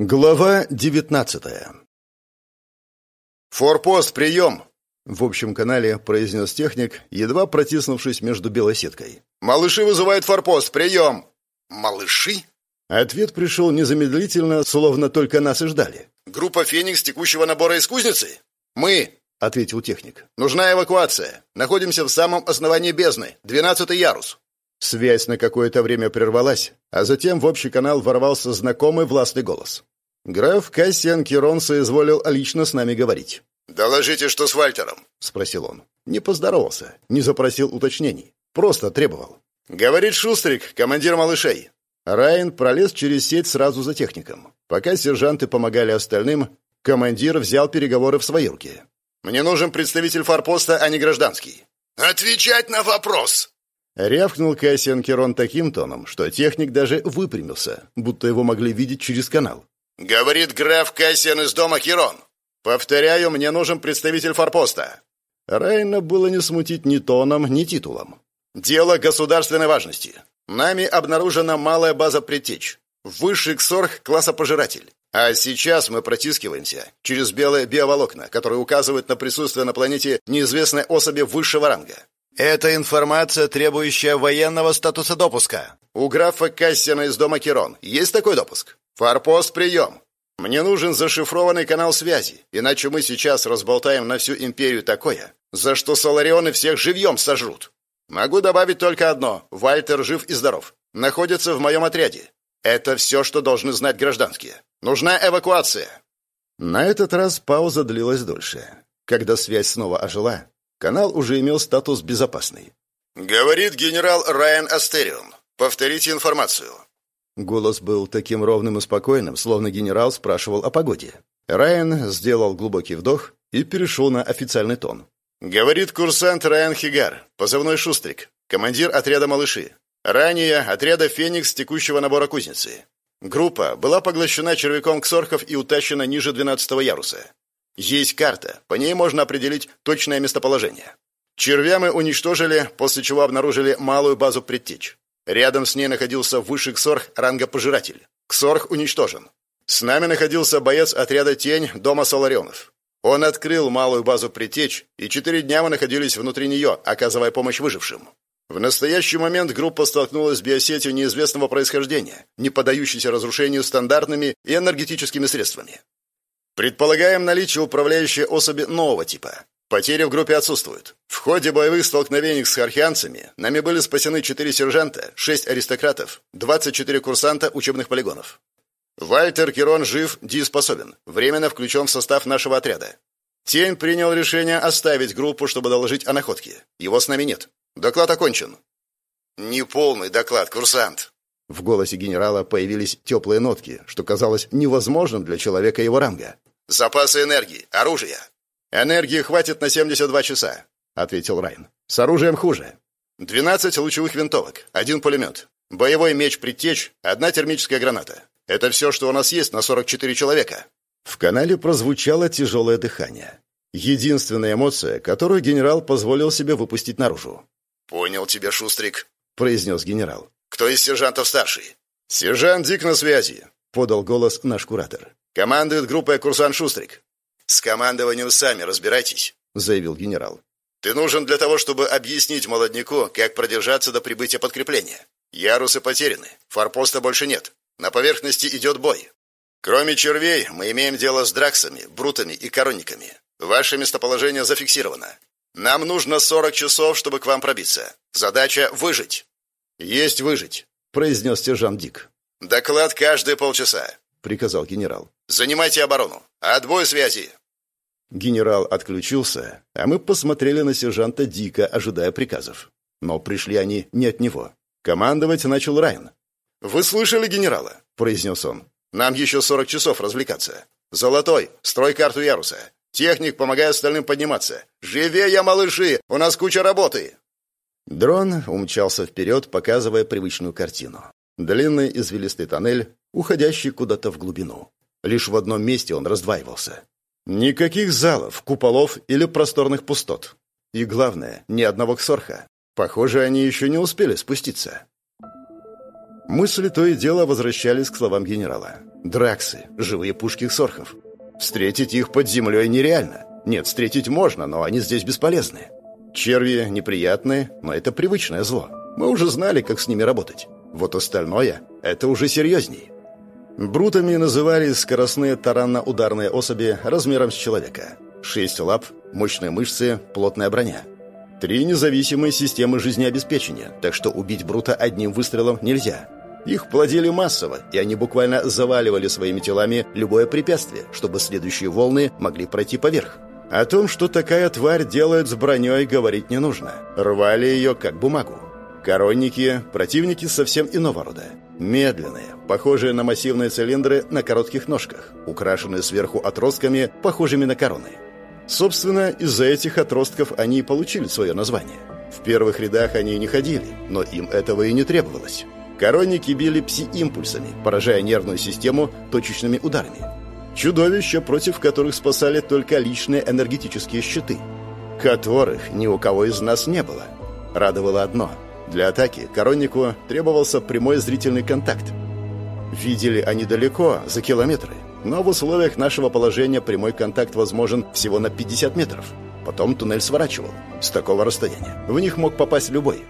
Глава девятнадцатая «Форпост, прием!» — в общем канале произнес техник, едва протиснувшись между белой сеткой. «Малыши вызывают форпост, прием!» «Малыши?» Ответ пришел незамедлительно, словно только нас и ждали. «Группа «Феникс» текущего набора из кузницы?» «Мы!» — ответил техник. «Нужна эвакуация. Находимся в самом основании бездны, двенадцатый ярус». Связь на какое-то время прервалась, а затем в общий канал ворвался знакомый властный голос. Граф Кассиан Кирон соизволил лично с нами говорить. «Доложите, что с Вальтером?» — спросил он. Не поздоровался, не запросил уточнений. Просто требовал. «Говорит Шустрик, командир малышей». Райан пролез через сеть сразу за техником. Пока сержанты помогали остальным, командир взял переговоры в свои руки. «Мне нужен представитель форпоста, а не гражданский». «Отвечать на вопрос!» Рявкнул Кассиан Керон таким тоном, что техник даже выпрямился, будто его могли видеть через канал. «Говорит граф Кассиан из дома Керон. Повторяю, мне нужен представитель форпоста». Райна было не смутить ни тоном, ни титулом. «Дело государственной важности. Нами обнаружена малая база предтеч. Высший ксорг класса пожиратель. А сейчас мы протискиваемся через белые биоволокна, которые указывают на присутствие на планете неизвестной особи высшего ранга. Это информация, требующая военного статуса допуска. У графа Кассина из дома Керон есть такой допуск? Форпост, прием. Мне нужен зашифрованный канал связи, иначе мы сейчас разболтаем на всю империю такое, за что Соларионы всех живьем сожрут. Могу добавить только одно. Вальтер жив и здоров. Находится в моем отряде. Это все, что должны знать гражданские. Нужна эвакуация. На этот раз пауза длилась дольше. Когда связь снова ожила, Канал уже имел статус «безопасный». «Говорит генерал Райан Астерион. Повторите информацию». Голос был таким ровным и спокойным, словно генерал спрашивал о погоде. Райан сделал глубокий вдох и перешел на официальный тон. «Говорит курсант Райан Хигар, позывной Шустрик, командир отряда «Малыши». Ранее отряда «Феникс» текущего набора кузницы. Группа была поглощена червяком ксорхов и утащена ниже 12 яруса. Есть карта, по ней можно определить точное местоположение. Червя мы уничтожили, после чего обнаружили малую базу предтеч. Рядом с ней находился высший ксорх ранга пожиратель. Ксорх уничтожен. С нами находился боец отряда «Тень» дома Соларионов. Он открыл малую базу предтеч, и четыре дня мы находились внутри нее, оказывая помощь выжившим. В настоящий момент группа столкнулась с биосетью неизвестного происхождения, не поддающейся разрушению стандартными и энергетическими средствами. Предполагаем наличие управляющей особи нового типа. Потери в группе отсутствуют. В ходе боевых столкновений с хархианцами нами были спасены 4 сержанта, 6 аристократов, 24 курсанта учебных полигонов. Вальтер Кирон жив, дееспособен, временно включен в состав нашего отряда. Тень принял решение оставить группу, чтобы доложить о находке. Его с нами нет. Доклад окончен. Неполный доклад, курсант. В голосе генерала появились теплые нотки, что казалось невозможным для человека его ранга. «Запасы энергии, оружия». «Энергии хватит на 72 часа», — ответил Райн. «С оружием хуже. 12 лучевых винтовок, один пулемет, боевой меч предтеч, одна термическая граната. Это все, что у нас есть на 44 человека». В канале прозвучало тяжелое дыхание. Единственная эмоция, которую генерал позволил себе выпустить наружу. «Понял тебя, Шустрик», — произнес генерал. «Кто из сержантов старший?» «Сержант Дик на связи», — подал голос наш куратор. Командует группой курсант Шустрик. С командованием сами разбирайтесь, заявил генерал. Ты нужен для того, чтобы объяснить молодняку, как продержаться до прибытия подкрепления. Ярусы потеряны, форпоста больше нет. На поверхности идет бой. Кроме червей, мы имеем дело с драксами, брутами и коронниками. Ваше местоположение зафиксировано. Нам нужно 40 часов, чтобы к вам пробиться. Задача — выжить». «Есть выжить», — произнес сержант Дик. «Доклад каждые полчаса», — приказал генерал. «Занимайте оборону! Отбой связи!» Генерал отключился, а мы посмотрели на сержанта Дика, ожидая приказов. Но пришли они не от него. Командовать начал Райан. «Вы слышали генерала?» – произнес он. «Нам еще сорок часов развлекаться. Золотой, строй карту яруса. Техник, помогай остальным подниматься. Живее, малыши! У нас куча работы!» Дрон умчался вперед, показывая привычную картину. Длинный извилистый тоннель, уходящий куда-то в глубину. Лишь в одном месте он раздваивался. Никаких залов, куполов или просторных пустот. И главное, ни одного ксорха. Похоже, они еще не успели спуститься. Мысли то и дело возвращались к словам генерала. Драксы, живые пушки ксорхов. Встретить их под землей нереально. Нет, встретить можно, но они здесь бесполезны. Черви неприятные, но это привычное зло. Мы уже знали, как с ними работать. Вот остальное — это уже серьезней. Брутами называли скоростные таранно-ударные особи размером с человека. Шесть лап, мощные мышцы, плотная броня. Три независимые системы жизнеобеспечения, так что убить Брута одним выстрелом нельзя. Их плодили массово, и они буквально заваливали своими телами любое препятствие, чтобы следующие волны могли пройти поверх. О том, что такая тварь делает с броней, говорить не нужно. Рвали ее как бумагу. Коронники – противники совсем иного рода. Медленные, похожие на массивные цилиндры на коротких ножках, украшенные сверху отростками, похожими на короны. Собственно, из-за этих отростков они и получили свое название. В первых рядах они не ходили, но им этого и не требовалось. Коронники били пси-импульсами, поражая нервную систему точечными ударами. Чудовища, против которых спасали только личные энергетические щиты, которых ни у кого из нас не было. Радовало одно – для атаки короннику требовался прямой зрительный контакт. Видели они далеко, за километры, но в условиях нашего положения прямой контакт возможен всего на 50 метров. Потом туннель сворачивал. С такого расстояния. В них мог попасть любой.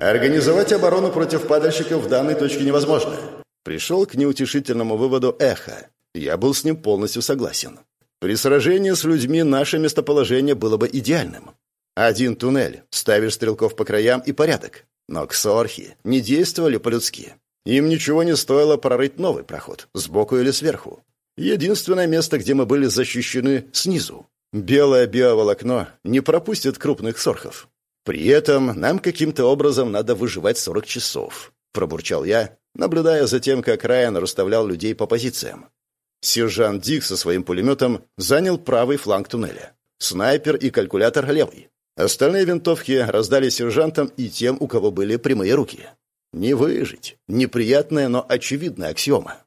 Организовать оборону против падальщиков в данной точке невозможно. Пришел к неутешительному выводу эхо. Я был с ним полностью согласен. При сражении с людьми наше местоположение было бы идеальным. Один туннель, ставишь стрелков по краям и порядок. Но ксорхи не действовали по-людски. Им ничего не стоило прорыть новый проход, сбоку или сверху. Единственное место, где мы были защищены, снизу. Белое биоволокно не пропустит крупных сорхов. При этом нам каким-то образом надо выживать 40 часов, пробурчал я, наблюдая за тем, как Райан расставлял людей по позициям. Сержант Дик со своим пулеметом занял правый фланг туннеля. Снайпер и калькулятор левый. Остальные винтовки раздали сержантам и тем, у кого были прямые руки. Не выжить. Неприятная, но очевидная аксиома.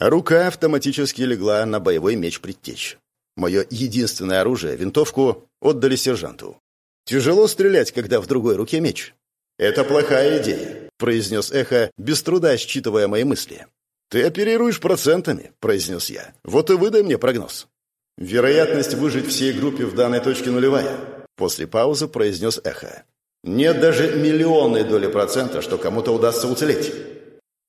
Рука автоматически легла на боевой меч предтеч. Мое единственное оружие, винтовку, отдали сержанту. Тяжело стрелять, когда в другой руке меч. «Это плохая идея», — произнес Эхо, без труда считывая мои мысли. «Ты оперируешь процентами», — произнес я. «Вот и выдай мне прогноз». «Вероятность выжить всей группе в данной точке нулевая», После паузы произнес эхо. «Нет даже миллионной доли процента, что кому-то удастся уцелеть».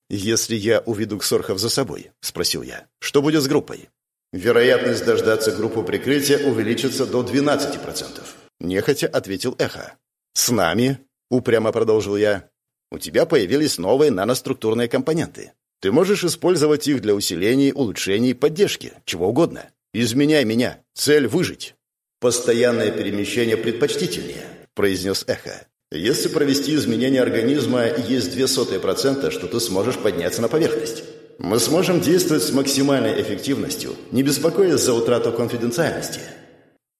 «Если я уведу Ксорхов за собой», — спросил я, — «что будет с группой?» «Вероятность дождаться группу прикрытия увеличится до 12%. Нехотя ответил эхо. «С нами?» — упрямо продолжил я. «У тебя появились новые наноструктурные компоненты. Ты можешь использовать их для усиления, улучшений, поддержки, чего угодно. Изменяй меня. Цель — выжить». «Постоянное перемещение предпочтительнее», — произнес Эхо. «Если провести изменение организма, есть две сотые процента, что ты сможешь подняться на поверхность. Мы сможем действовать с максимальной эффективностью, не беспокоясь за утрату конфиденциальности».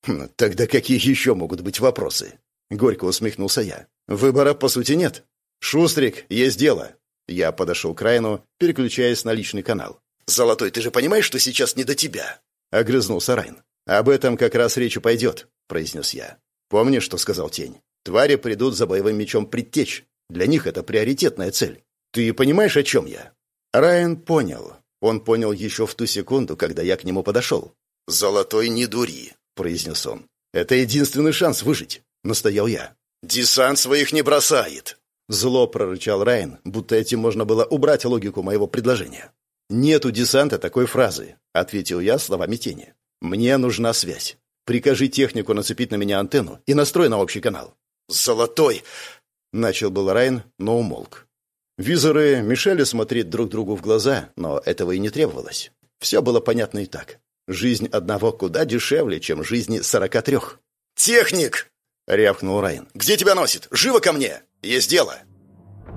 «Хм, «Тогда какие еще могут быть вопросы?» — горько усмехнулся я. «Выбора, по сути, нет. Шустрик, есть дело». Я подошел к Райну, переключаясь на личный канал. «Золотой, ты же понимаешь, что сейчас не до тебя?» — огрызнулся Райн. «Об этом как раз речь пойдет», — произнес я. «Помнишь, что сказал Тень? Твари придут за боевым мечом предтечь. Для них это приоритетная цель. Ты понимаешь, о чем я?» Райан понял. Он понял еще в ту секунду, когда я к нему подошел. «Золотой не дури», — произнес он. «Это единственный шанс выжить», — настоял я. «Десант своих не бросает», — зло прорычал Райан, будто этим можно было убрать логику моего предложения. «Нет у десанта такой фразы», — ответил я словами тени. «Мне нужна связь. Прикажи технику нацепить на меня антенну и настрой на общий канал». «Золотой!» — начал был Райн, но умолк. Визоры мешали смотреть друг другу в глаза, но этого и не требовалось. Все было понятно и так. Жизнь одного куда дешевле, чем жизни сорока трех. «Техник!» — рявкнул Райн. «Где тебя носит? Живо ко мне! Есть дело!»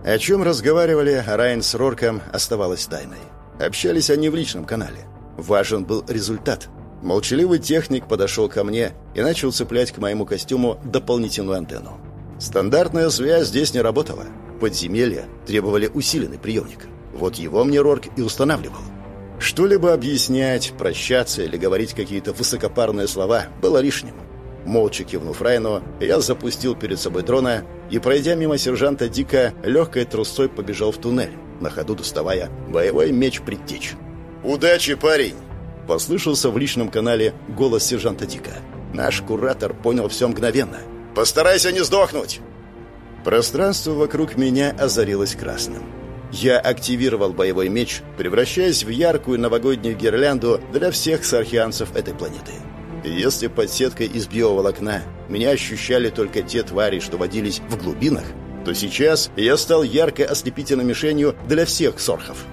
О чем разговаривали Райн с Рорком, оставалось тайной. Общались они в личном канале. Важен был результат. Молчаливый техник подошел ко мне и начал цеплять к моему костюму дополнительную антенну. Стандартная связь здесь не работала. Подземелья требовали усиленный приемник. Вот его мне Рорк и устанавливал. Что-либо объяснять, прощаться или говорить какие-то высокопарные слова было лишним. Молча кивнув Райну, я запустил перед собой дрона и, пройдя мимо сержанта Дика, легкой трусцой побежал в туннель, на ходу доставая боевой меч предтечь. «Удачи, парень!» Послышался в личном канале голос сержанта Дика. Наш куратор понял все мгновенно. «Постарайся не сдохнуть!» Пространство вокруг меня озарилось красным. Я активировал боевой меч, превращаясь в яркую новогоднюю гирлянду для всех сархианцев этой планеты. Если под сеткой из биоволокна меня ощущали только те твари, что водились в глубинах, то сейчас я стал яркой ослепительной мишенью для всех сорхов.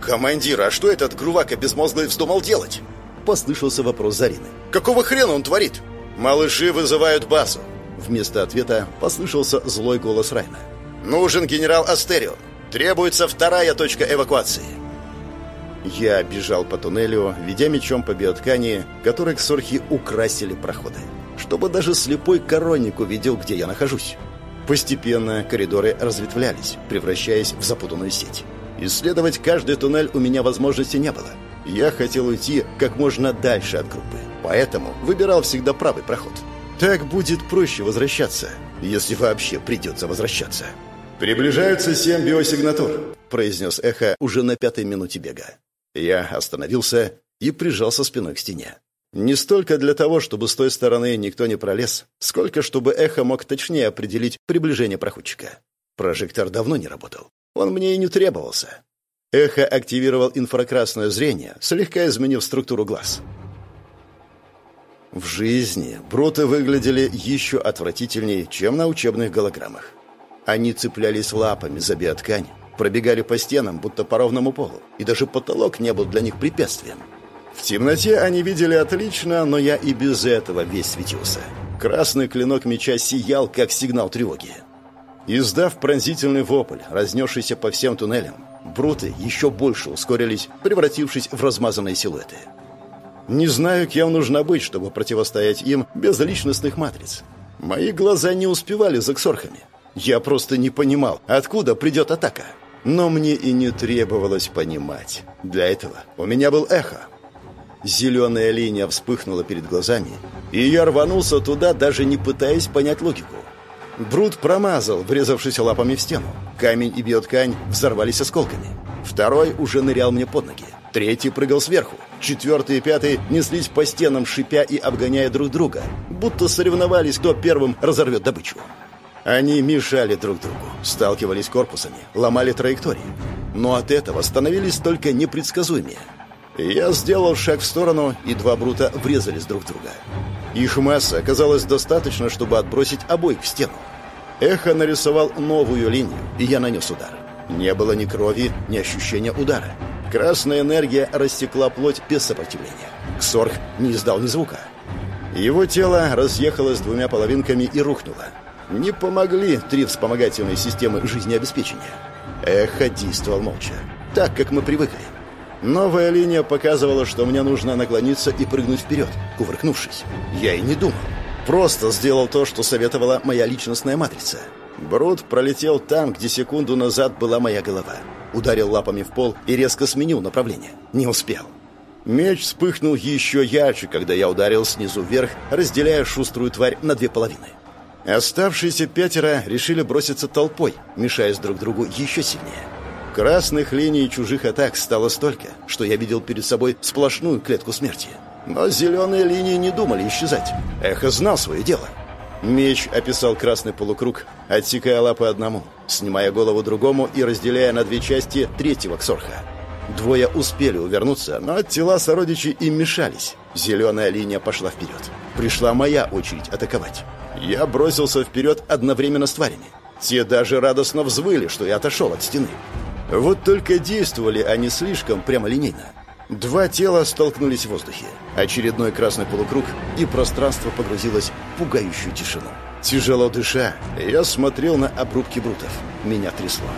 «Командир, а что этот грувака безмозглый вздумал делать?» Послышался вопрос Зарины. «Какого хрена он творит?» «Малыши вызывают базу». Вместо ответа послышался злой голос Райна. «Нужен генерал Астерион. Требуется вторая точка эвакуации». Я бежал по туннелю, ведя мечом по биоткани, которой ксорхи украсили проходы, чтобы даже слепой коронник увидел, где я нахожусь. Постепенно коридоры разветвлялись, превращаясь в запутанную сеть. Исследовать каждый туннель у меня возможности не было. Я хотел уйти как можно дальше от группы, поэтому выбирал всегда правый проход. Так будет проще возвращаться, если вообще придется возвращаться. «Приближаются семь биосигнатур», — произнес эхо уже на пятой минуте бега. Я остановился и прижался спиной к стене. Не столько для того, чтобы с той стороны никто не пролез, сколько чтобы эхо мог точнее определить приближение проходчика. Прожектор давно не работал. Он мне и не требовался. Эхо активировал инфракрасное зрение, слегка изменив структуру глаз. В жизни бруты выглядели еще отвратительнее, чем на учебных голограммах. Они цеплялись лапами за биоткань, пробегали по стенам, будто по ровному полу, и даже потолок не был для них препятствием. В темноте они видели отлично, но я и без этого весь светился. Красный клинок меча сиял, как сигнал тревоги. Издав пронзительный вопль, разнесшийся по всем туннелям, бруты еще больше ускорились, превратившись в размазанные силуэты. Не знаю, кем нужно быть, чтобы противостоять им без личностных матриц. Мои глаза не успевали за ксорхами. Я просто не понимал, откуда придет атака. Но мне и не требовалось понимать. Для этого у меня был эхо. Зеленая линия вспыхнула перед глазами, и я рванулся туда, даже не пытаясь понять логику. Брут промазал, врезавшись лапами в стену. Камень и биоткань взорвались осколками. Второй уже нырял мне под ноги. Третий прыгал сверху. Четвертый и пятый неслись по стенам, шипя и обгоняя друг друга, будто соревновались, кто первым разорвет добычу. Они мешали друг другу, сталкивались корпусами, ломали траектории. Но от этого становились только непредсказуемее. Я сделал шаг в сторону, и два брута врезались друг в друга. Их масса оказалась достаточно, чтобы отбросить обоих в стену. Эхо нарисовал новую линию, и я нанес удар. Не было ни крови, ни ощущения удара. Красная энергия растекла плоть без сопротивления. Ксорг не издал ни звука. Его тело разъехалось двумя половинками и рухнуло. Не помогли три вспомогательные системы жизнеобеспечения. Эхо действовал молча, так, как мы привыкли. Новая линия показывала, что мне нужно наклониться и прыгнуть вперед, кувыркнувшись. Я и не думал. Просто сделал то, что советовала моя личностная матрица. Брут пролетел там, где секунду назад была моя голова. Ударил лапами в пол и резко сменил направление. Не успел. Меч вспыхнул еще ярче, когда я ударил снизу вверх, разделяя шуструю тварь на две половины. Оставшиеся пятеро решили броситься толпой, мешаясь друг другу еще сильнее. Красных линий чужих атак стало столько, что я видел перед собой сплошную клетку смерти. Но зеленые линии не думали исчезать. Эхо знал свое дело. Меч описал красный полукруг, отсекая лапы одному, снимая голову другому и разделяя на две части третьего ксорха. Двое успели увернуться, но тела сородичей им мешались. Зеленая линия пошла вперед. Пришла моя очередь атаковать. Я бросился вперед одновременно с тварями. Те даже радостно взвыли, что я отошел от стены. Вот только действовали они слишком прямолинейно. Два тела столкнулись в воздухе. Очередной красный полукруг, и пространство погрузилось в пугающую тишину. Тяжело дыша, я смотрел на обрубки брутов. Меня трясло.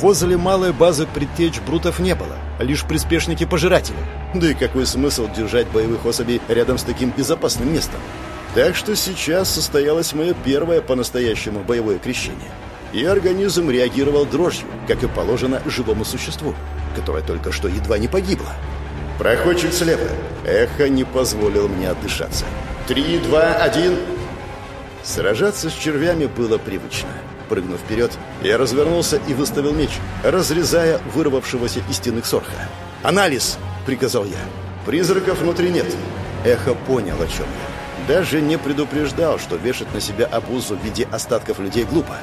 Возле малой базы предтеч брутов не было, лишь приспешники-пожиратели. Да и какой смысл держать боевых особей рядом с таким безопасным местом? Так что сейчас состоялось мое первое по-настоящему боевое крещение. И организм реагировал дрожью, как и положено живому существу, которое только что едва не погибло. Проходчик слева. Эхо не позволил мне отдышаться. Три, два, один. Сражаться с червями было привычно. Прыгнув вперед, я развернулся и выставил меч, разрезая вырвавшегося из стены Ксорха. «Анализ!» — приказал я. «Призраков внутри нет». Эхо понял, о чем я. Даже не предупреждал, что вешать на себя обузу в виде остатков людей глупо.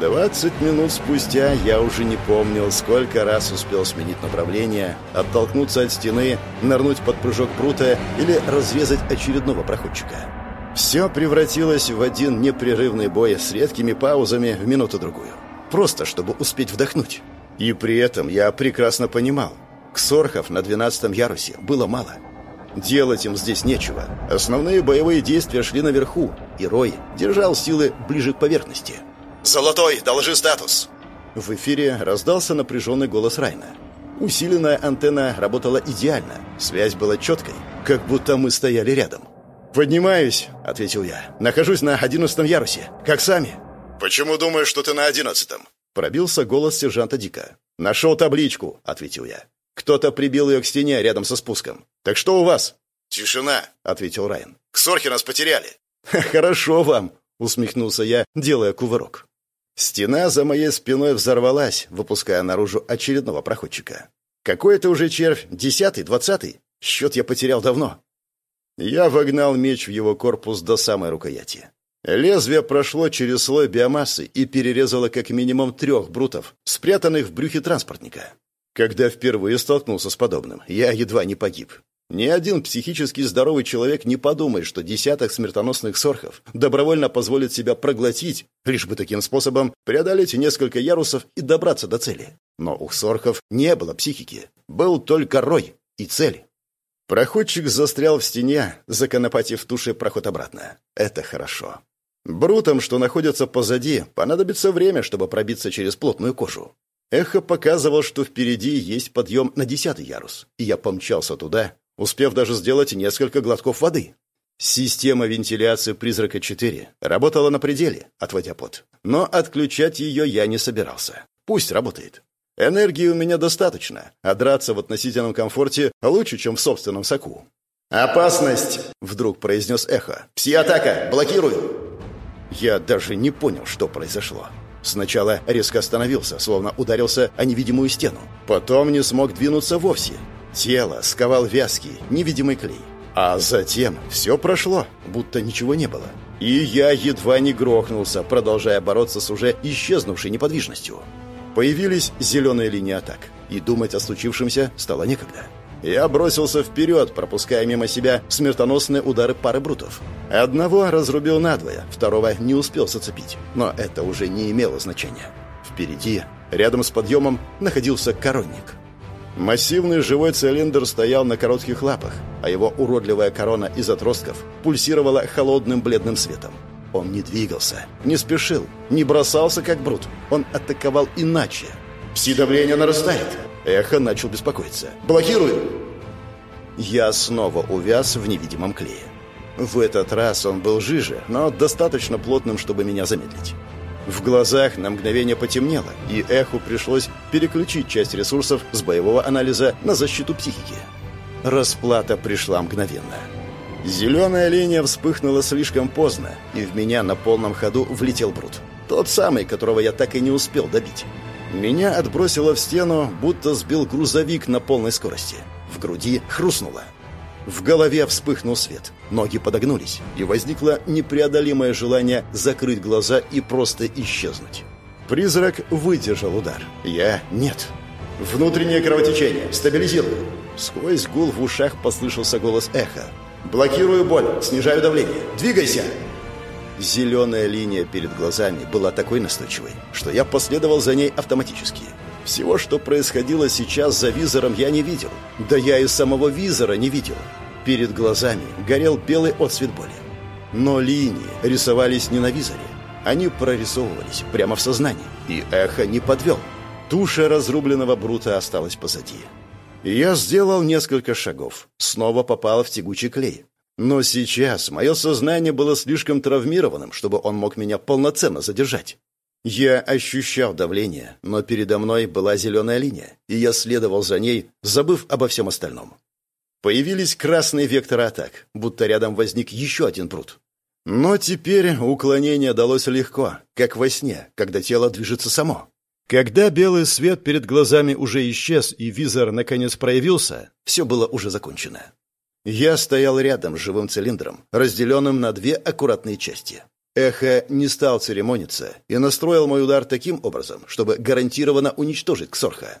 Двадцать минут спустя я уже не помнил, сколько раз успел сменить направление, оттолкнуться от стены, нырнуть под прыжок Брута или разрезать очередного проходчика. Все превратилось в один непрерывный бой с редкими паузами в минуту-другую. Просто, чтобы успеть вдохнуть. И при этом я прекрасно понимал, ксорхов на двенадцатом ярусе было мало. Делать им здесь нечего. Основные боевые действия шли наверху, и Рой держал силы ближе к поверхности. «Золотой, доложи статус!» В эфире раздался напряженный голос Райна. Усиленная антенна работала идеально, связь была четкой, как будто мы стояли рядом. «Поднимаюсь», — ответил я. «Нахожусь на одиннадцатом ярусе. Как сами?» «Почему думаешь, что ты на одиннадцатом?» Пробился голос сержанта Дика. «Нашел табличку», — ответил я. «Кто-то прибил ее к стене рядом со спуском. Так что у вас?» «Тишина», — ответил Райан. «Ксорхи нас потеряли». «Хорошо вам», — усмехнулся я, делая кувырок. Стена за моей спиной взорвалась, выпуская наружу очередного проходчика. Какой это уже червь? Десятый? Двадцатый? Счет я потерял давно. Я вогнал меч в его корпус до самой рукояти. Лезвие прошло через слой биомассы и перерезало как минимум трех брутов, спрятанных в брюхе транспортника. Когда впервые столкнулся с подобным, я едва не погиб. Ни один психически здоровый человек не подумает, что десяток смертоносных сорхов добровольно позволит себя проглотить, лишь бы таким способом преодолеть несколько ярусов и добраться до цели. Но у сорхов не было психики. Был только рой и цель. Проходчик застрял в стене, законопатив тушей проход обратно. Это хорошо. Брутам, что находятся позади, понадобится время, чтобы пробиться через плотную кожу. Эхо показывал, что впереди есть подъем на десятый ярус, и я помчался туда, успев даже сделать несколько глотков воды. Система вентиляции «Призрака-4» работала на пределе, отводя пот. Но отключать ее я не собирался. Пусть работает. Энергии у меня достаточно, а драться в относительном комфорте лучше, чем в собственном соку. «Опасность!» — вдруг произнес эхо. «Пси-атака! Блокирую!» Я даже не понял, что произошло. Сначала резко остановился, словно ударился о невидимую стену. Потом не смог двинуться вовсе. Тело сковал вязкий, невидимый клей. А затем все прошло, будто ничего не было. И я едва не грохнулся, продолжая бороться с уже исчезнувшей неподвижностью. Появились зеленые линии атак, и думать о случившемся стало некогда. Я бросился вперед, пропуская мимо себя смертоносные удары пары брутов. Одного разрубил надвое, второго не успел зацепить, но это уже не имело значения. Впереди, рядом с подъемом, находился коронник. Массивный живой цилиндр стоял на коротких лапах, а его уродливая корона из отростков пульсировала холодным бледным светом. Он не двигался, не спешил, не бросался, как брут. Он атаковал иначе. «Пси-давление нарастает!» Эхо начал беспокоиться. «Блокирую!» Я снова увяз в невидимом клее. В этот раз он был жиже, но достаточно плотным, чтобы меня замедлить. В глазах на мгновение потемнело, и эху пришлось переключить часть ресурсов с боевого анализа на защиту психики. Расплата пришла мгновенно. Зеленая линия вспыхнула слишком поздно, и в меня на полном ходу влетел Брут. Тот самый, которого я так и не успел добить. Меня отбросило в стену, будто сбил грузовик на полной скорости. В груди хрустнуло. В голове вспыхнул свет. Ноги подогнулись, и возникло непреодолимое желание закрыть глаза и просто исчезнуть. Призрак выдержал удар. Я — нет. «Внутреннее кровотечение. Стабилизирую». Сквозь гул в ушах послышался голос эха. Блокирую боль, снижаю давление. Двигайся!» Зеленая линия перед глазами была такой настойчивой, что я последовал за ней автоматически. Всего, что происходило сейчас за визором, я не видел. Да я и самого визора не видел. Перед глазами горел белый отсвет боли. Но линии рисовались не на визоре. Они прорисовывались прямо в сознании. И эхо не подвел. Туша разрубленного Брута осталась позади. Я сделал несколько шагов, снова попал в тягучий клей. Но сейчас мое сознание было слишком травмированным, чтобы он мог меня полноценно задержать. Я ощущал давление, но передо мной была зеленая линия, и я следовал за ней, забыв обо всем остальном. Появились красные векторы атак, будто рядом возник еще один пруд. Но теперь уклонение далось легко, как во сне, когда тело движется само. Когда белый свет перед глазами уже исчез и визор наконец проявился, все было уже закончено. Я стоял рядом с живым цилиндром, разделенным на две аккуратные части. Эхо не стал церемониться и настроил мой удар таким образом, чтобы гарантированно уничтожить Ксорха.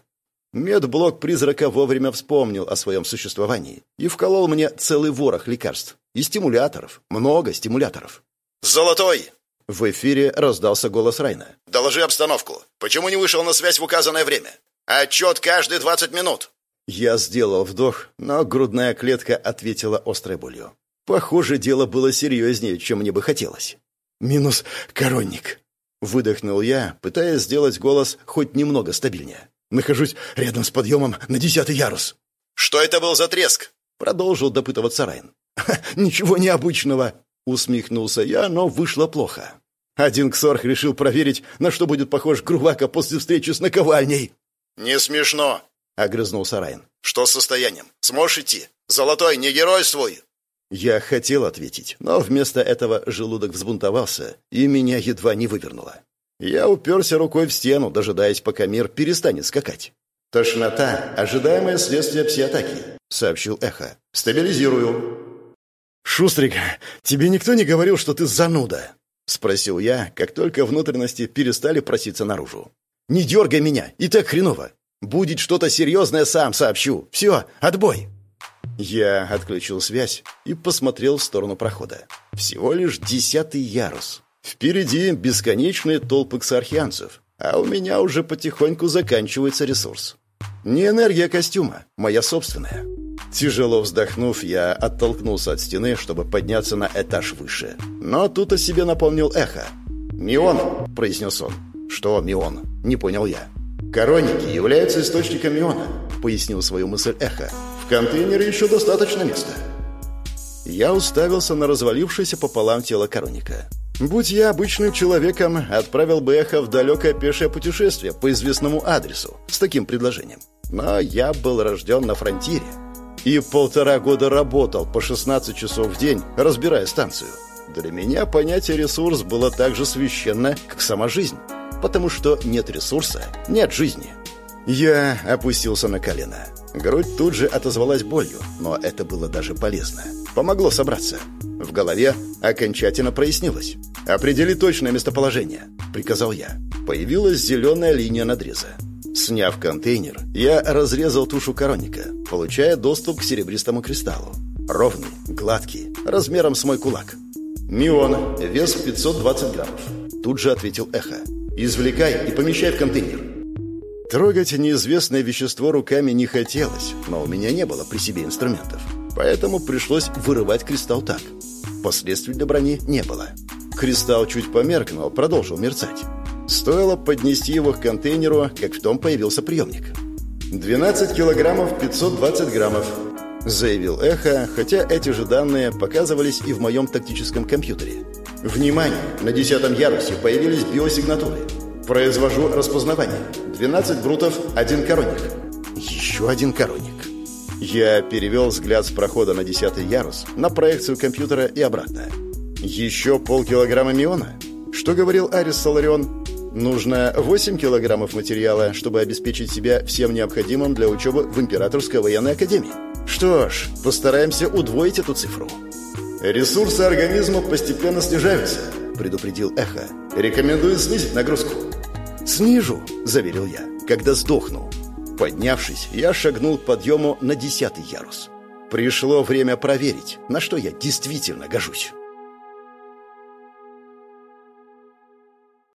Медблок призрака вовремя вспомнил о своем существовании и вколол мне целый ворох лекарств и стимуляторов, много стимуляторов. «Золотой!» В эфире раздался голос Райна. «Доложи обстановку. Почему не вышел на связь в указанное время? Отчет каждые двадцать минут!» Я сделал вдох, но грудная клетка ответила острой болью. Похоже, дело было серьезнее, чем мне бы хотелось. «Минус коронник», — выдохнул я, пытаясь сделать голос хоть немного стабильнее. «Нахожусь рядом с подъемом на десятый ярус». «Что это был за треск?» — продолжил допытываться Райн. «Ничего необычного», — усмехнулся я, но вышло плохо. Один ксорх решил проверить, на что будет похож Грувака после встречи с наковальней. «Не смешно», — огрызнулся Райн. «Что с состоянием? Сможешь идти? Золотой, не герой свой!» Я хотел ответить, но вместо этого желудок взбунтовался, и меня едва не вывернуло. Я уперся рукой в стену, дожидаясь, пока мир перестанет скакать. «Тошнота — ожидаемое следствие пси-атаки», — сообщил Эхо. «Стабилизирую». «Шустрик, тебе никто не говорил, что ты зануда?» — спросил я, как только внутренности перестали проситься наружу. «Не дергай меня, и так хреново. Будет что-то серьезное, сам сообщу. Все, отбой!» Я отключил связь и посмотрел в сторону прохода. Всего лишь десятый ярус. Впереди бесконечные толпы ксархианцев, а у меня уже потихоньку заканчивается ресурс. Не энергия костюма, моя собственная. Тяжело вздохнув, я оттолкнулся от стены, чтобы подняться на этаж выше. Но тут о себе напомнил эхо. «Мион!» – произнес он. «Что мион?» – не понял я. «Короники являются источником миона», – пояснил свою мысль эхо. «В контейнере еще достаточно места». Я уставился на развалившееся пополам тело короника. Будь я обычным человеком, отправил бы эхо в далекое пешее путешествие по известному адресу с таким предложением. Но я был рожден на фронтире и полтора года работал по 16 часов в день, разбирая станцию. Для меня понятие «ресурс» было так же священно, как сама жизнь потому что нет ресурса, нет жизни. Я опустился на колено. Грудь тут же отозвалась болью, но это было даже полезно. Помогло собраться. В голове окончательно прояснилось. «Определи точное местоположение», — приказал я. Появилась зеленая линия надреза. Сняв контейнер, я разрезал тушу коронника, получая доступ к серебристому кристаллу. Ровный, гладкий, размером с мой кулак. «Мион, вес 520 граммов», — тут же ответил Эхо. Извлекай и помещай в контейнер. Трогать неизвестное вещество руками не хотелось, но у меня не было при себе инструментов. Поэтому пришлось вырывать кристалл так. Последствий для брони не было. Кристалл чуть померк, но продолжил мерцать. Стоило поднести его к контейнеру, как в том появился приемник. «12 килограммов 520 граммов», — заявил Эхо, хотя эти же данные показывались и в моем тактическом компьютере. Внимание! На десятом ярусе появились биосигнатуры. Произвожу распознавание. 12 брутов, один коронник. Еще один коронник. Я перевел взгляд с прохода на десятый ярус на проекцию компьютера и обратно. Еще полкилограмма миона? Что говорил Арис Соларион? Нужно 8 килограммов материала, чтобы обеспечить себя всем необходимым для учебы в Императорской военной академии. Что ж, постараемся удвоить эту цифру. «Ресурсы организма постепенно снижаются», — предупредил Эхо. «Рекомендую снизить нагрузку». «Снижу», — заверил я, — «когда сдохну». Поднявшись, я шагнул к подъему на десятый ярус. Пришло время проверить, на что я действительно гожусь.